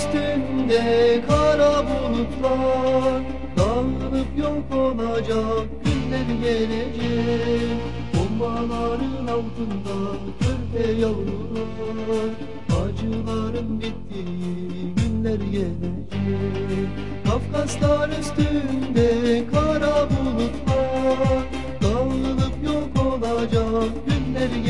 üstünde kara bulutlar. Dağılıp yok olacak günler gelecek. Bombaların altında körpe yavrular Acıların bittiği günler gelecek. Kafkaslar üstünde kara bulutlar. Dağılıp yok olacak günler gelecek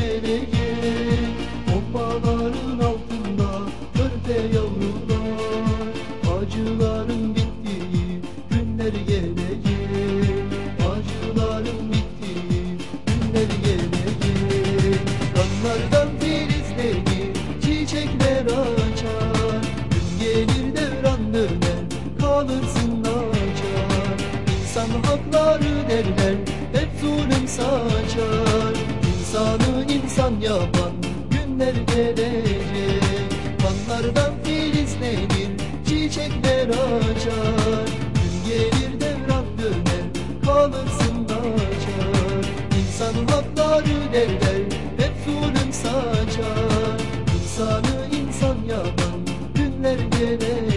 kalırsın açar İnsan hakları derler hep zulüm saçar İnsanı insan yapan günler gelecek Kanlardan filizlenir çiçekler açar Gün gelir devran döner kalırsın hakları derler hep zulüm saçar. İnsanı insan yapan günler gelecek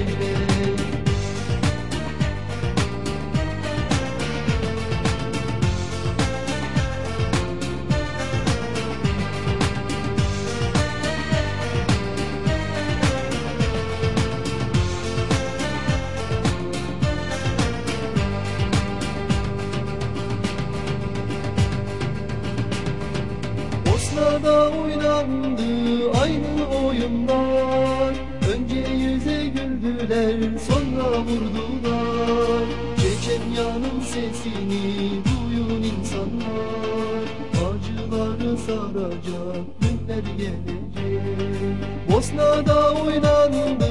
oyunlar Önce yüze güldüler sonra vurdular. Çeçenyanın sesini duyun insanlar. Acıları saracak günler gelecek. Bosna'da oynandı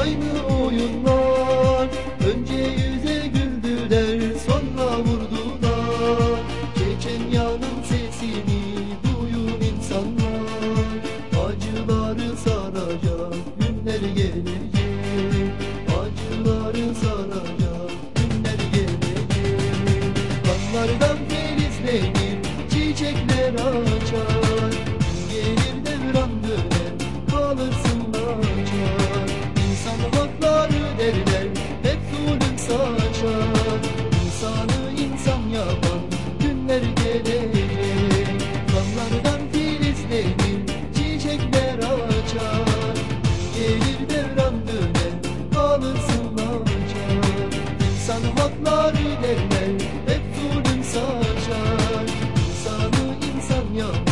aynı oyunlar narilerine hep zulüm saçar. İnsanı insan yapar